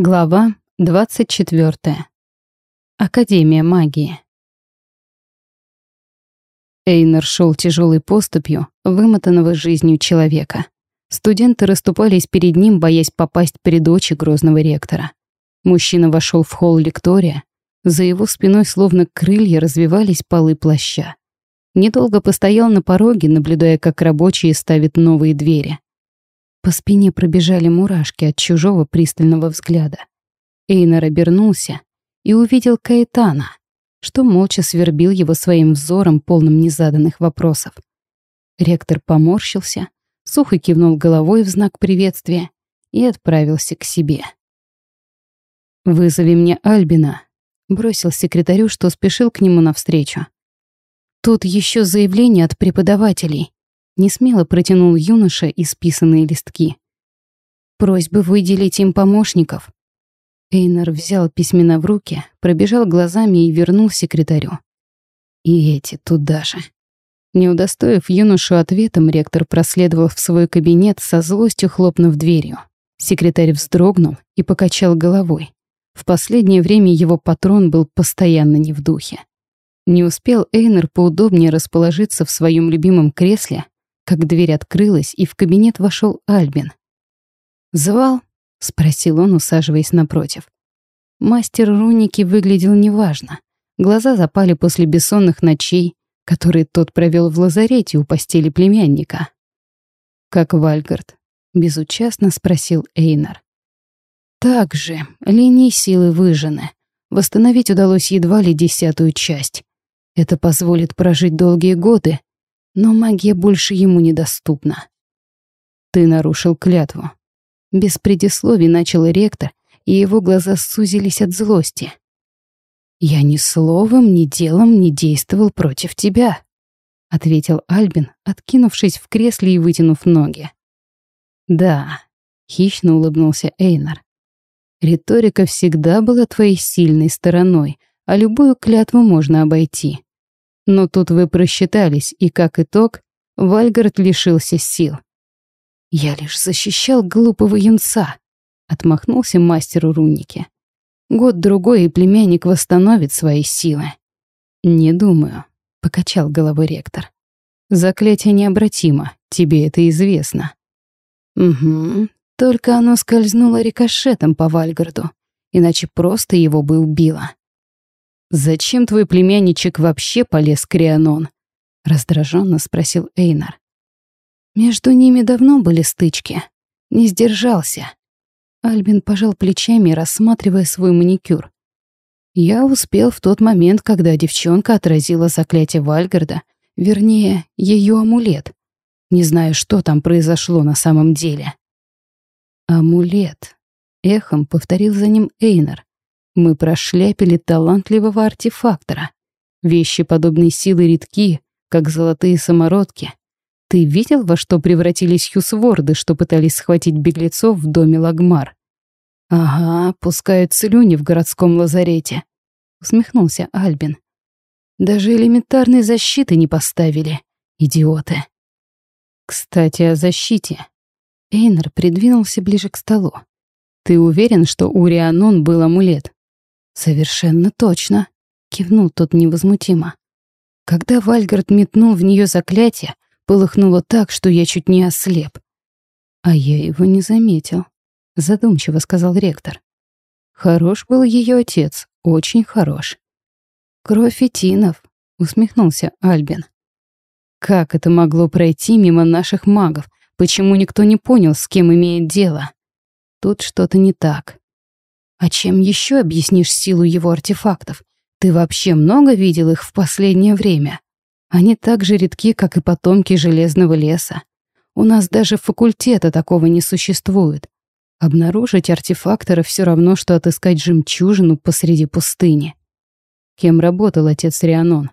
Глава 24. Академия магии. Эйнер шел тяжелой поступью, вымотанного жизнью человека. Студенты расступались перед ним, боясь попасть перед очи грозного ректора. Мужчина вошел в холл лектория. За его спиной словно крылья развивались полы плаща. Недолго постоял на пороге, наблюдая, как рабочие ставят новые двери. По спине пробежали мурашки от чужого пристального взгляда. Эйнар обернулся и увидел Каэтана, что молча свербил его своим взором, полным незаданных вопросов. Ректор поморщился, сухо кивнул головой в знак приветствия и отправился к себе. «Вызови мне Альбина», — бросил секретарю, что спешил к нему навстречу. «Тут еще заявление от преподавателей», Несмело протянул юноша исписанные листки. Просьбы выделить им помощников. Эйнар взял письмена в руки, пробежал глазами и вернул секретарю. И эти туда же. Не удостоив юношу ответом, ректор проследовал в свой кабинет со злостью хлопнув дверью. Секретарь вздрогнул и покачал головой. В последнее время его патрон был постоянно не в духе. Не успел Эйнер поудобнее расположиться в своем любимом кресле, как дверь открылась, и в кабинет вошел Альбин. «Звал?» — спросил он, усаживаясь напротив. Мастер руники выглядел неважно. Глаза запали после бессонных ночей, которые тот провел в лазарете у постели племянника. «Как Вальгард?» — безучастно спросил Эйнар. «Так же, линии силы выжжены. Восстановить удалось едва ли десятую часть. Это позволит прожить долгие годы, но магия больше ему недоступна. Ты нарушил клятву. Без предисловий начал ректор, и его глаза сузились от злости. «Я ни словом, ни делом не действовал против тебя», — ответил Альбин, откинувшись в кресле и вытянув ноги. «Да», — хищно улыбнулся Эйнар. «Риторика всегда была твоей сильной стороной, а любую клятву можно обойти. Но тут вы просчитались, и как итог, Вальгард лишился сил. «Я лишь защищал глупого юнца», — отмахнулся мастер руники. «Год-другой, и племянник восстановит свои силы». «Не думаю», — покачал головой ректор. «Заклятие необратимо, тебе это известно». «Угу, только оно скользнуло рикошетом по Вальгарду, иначе просто его бы убило». «Зачем твой племянничек вообще полез к Рианон?» — раздраженно спросил Эйнар. Между ними давно были стычки. Не сдержался. Альбин пожал плечами, рассматривая свой маникюр. Я успел в тот момент, когда девчонка отразила заклятие Вальгарда, вернее, ее амулет. Не знаю, что там произошло на самом деле. «Амулет», — эхом повторил за ним Эйнар. Мы прошляпили талантливого артефактора. Вещи подобной силы редки, как золотые самородки. Ты видел, во что превратились хьюсворды, что пытались схватить беглецов в доме Лагмар? Ага, пускают слюни в городском лазарете. Усмехнулся Альбин. Даже элементарной защиты не поставили. Идиоты. Кстати, о защите. Эйнер придвинулся ближе к столу. Ты уверен, что у Рианон был амулет? «Совершенно точно», — кивнул тот невозмутимо. Когда Вальгард метнул в нее заклятие, полыхнуло так, что я чуть не ослеп. А я его не заметил, задумчиво сказал ректор. Хорош был ее отец, очень хорош. Кровь Этинов, усмехнулся Альбин. Как это могло пройти мимо наших магов? Почему никто не понял, с кем имеет дело? Тут что-то не так. А чем еще объяснишь силу его артефактов? Ты вообще много видел их в последнее время? Они так же редки, как и потомки Железного леса. У нас даже факультета такого не существует. Обнаружить артефактора все равно, что отыскать жемчужину посреди пустыни. Кем работал отец Рианон?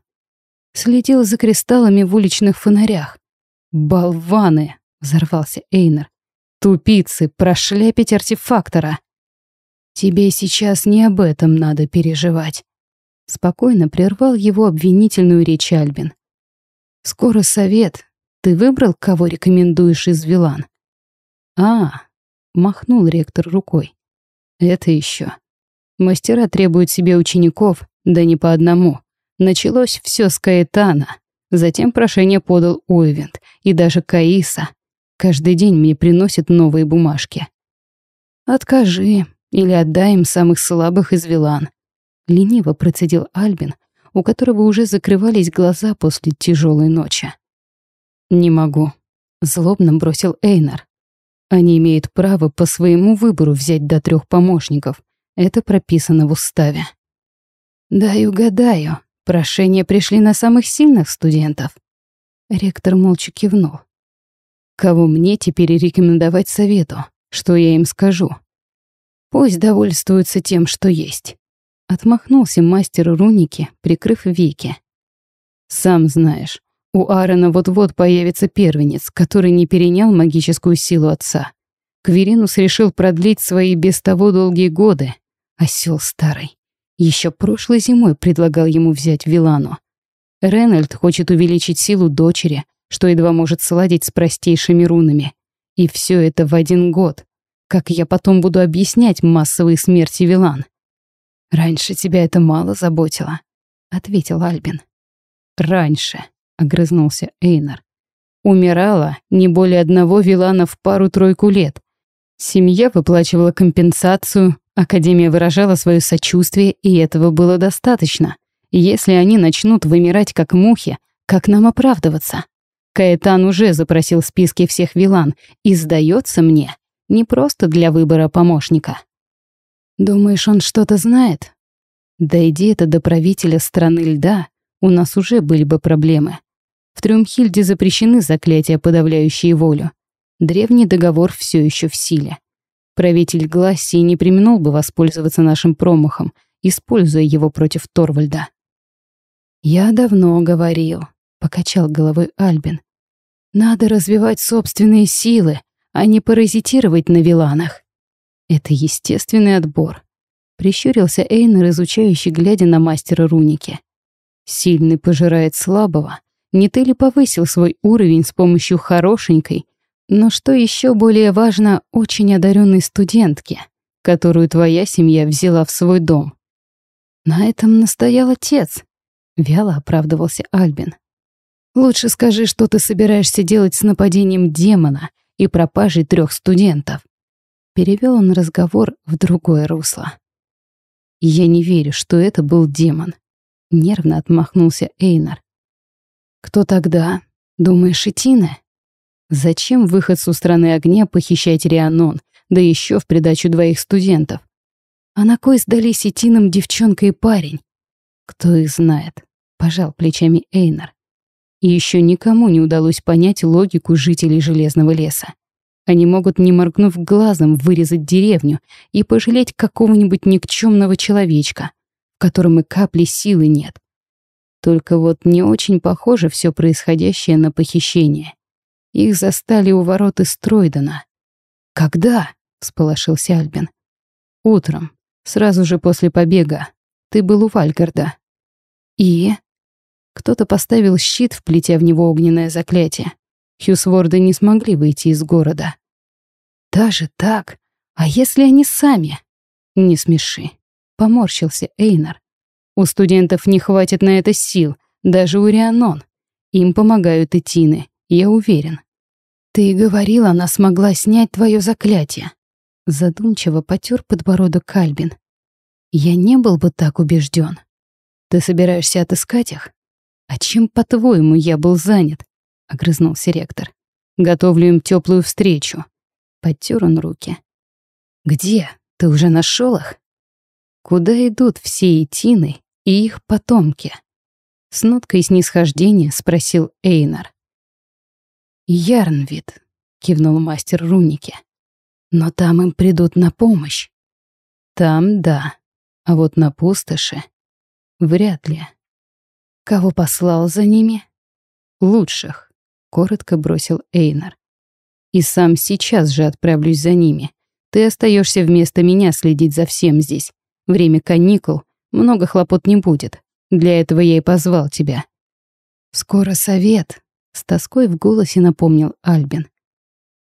Следил за кристаллами в уличных фонарях. «Болваны!» — взорвался Эйнер. «Тупицы! Прошляпить артефактора!» «Тебе сейчас не об этом надо переживать», — спокойно прервал его обвинительную речь Альбин. «Скоро совет. Ты выбрал, кого рекомендуешь из Вилан?» «А», — махнул ректор рукой. Это еще. Мастера требуют себе учеников, да не по одному. Началось все с Каэтана. Затем прошение подал Уэвент и даже Каиса. Каждый день мне приносят новые бумажки. «Откажи или отдай им самых слабых из Вилан», — лениво процедил Альбин, у которого уже закрывались глаза после тяжелой ночи. «Не могу», — злобно бросил Эйнар. «Они имеют право по своему выбору взять до трех помощников. Это прописано в уставе». «Дай угадаю, прошения пришли на самых сильных студентов». Ректор молча кивнул. «Кого мне теперь рекомендовать совету? Что я им скажу?» «Пусть довольствуются тем, что есть». Отмахнулся мастер руники, прикрыв веки. «Сам знаешь, у Аарона вот-вот появится первенец, который не перенял магическую силу отца. Кверинус решил продлить свои без того долгие годы. Осел старый. Еще прошлой зимой предлагал ему взять Вилану. Ренальд хочет увеличить силу дочери, что едва может сладить с простейшими рунами. И все это в один год. Как я потом буду объяснять массовые смерти Вилан? «Раньше тебя это мало заботило», — ответил Альбин. «Раньше», — огрызнулся Эйнар. Умирала не более одного вилана в пару-тройку лет. Семья выплачивала компенсацию, Академия выражала свое сочувствие, и этого было достаточно. Если они начнут вымирать как мухи, как нам оправдываться? Каэтан уже запросил списки всех вилан, и, сдается мне, не просто для выбора помощника. Думаешь, он что-то знает? Дойди это до правителя страны льда, у нас уже были бы проблемы. В Трюмхильде запрещены заклятия, подавляющие волю. Древний договор все еще в силе. Правитель Глассии не применил бы воспользоваться нашим промахом, используя его против Торвальда. «Я давно говорил», — покачал головой Альбин. «Надо развивать собственные силы, а не паразитировать на виланах. Это естественный отбор», — прищурился Эйнер, изучающий, глядя на мастера руники. «Сильный пожирает слабого, не ты ли повысил свой уровень с помощью хорошенькой, но что еще более важно, очень одаренной студентки, которую твоя семья взяла в свой дом? На этом настоял отец, вяло оправдывался Альбин. Лучше скажи, что ты собираешься делать с нападением демона и пропажей трех студентов. Перевел он разговор в другое русло. Я не верю, что это был демон. Нервно отмахнулся Эйнар. Кто тогда? Думаешь, Итина? Зачем выход с страны огня похищать Рианон, да еще в придачу двоих студентов? А на кой сдались Итинам девчонка и парень? Кто их знает? Пожал плечами Эйнар. И еще никому не удалось понять логику жителей Железного леса. Они могут, не моргнув глазом, вырезать деревню и пожалеть какого-нибудь никчемного человечка, в котором и капли силы нет. Только вот не очень похоже все происходящее на похищение. Их застали у ворот из Тройдена. «Когда?» — всполошился Альбин. «Утром, сразу же после побега. Ты был у Вальгарда». «И?» Кто-то поставил щит, вплетя в него огненное заклятие. Хьюсворды не смогли выйти из города. «Даже так? А если они сами?» «Не смеши», — поморщился Эйнар. У студентов не хватит на это сил, даже у Рианон. Им помогают и Тины, я уверен. Ты говорил, она смогла снять твое заклятие. Задумчиво потер подбородок Кальбин. Я не был бы так убежден. Ты собираешься отыскать их? А чем, по-твоему, я был занят? Огрызнулся ректор. Готовлю им теплую встречу. Подтер он руки. Где? Ты уже нашел их? Куда идут все Итины и их потомки? С ноткой снисхождения спросил Эйнар. «Ярнвид», — кивнул мастер руники. «Но там им придут на помощь». «Там да, а вот на пустоши вряд ли». «Кого послал за ними?» «Лучших», — коротко бросил Эйнар. «И сам сейчас же отправлюсь за ними. Ты остаешься вместо меня следить за всем здесь. Время каникул — много хлопот не будет. Для этого я и позвал тебя». «Скоро совет», — с тоской в голосе напомнил Альбин.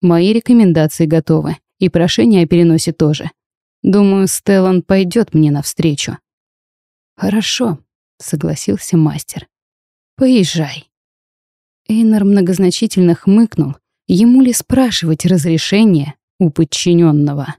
«Мои рекомендации готовы, и прошение о переносе тоже. Думаю, Стеллан пойдет мне навстречу. Хорошо, согласился мастер. Поезжай. Эйнар многозначительно хмыкнул. Ему ли спрашивать разрешение у подчиненного?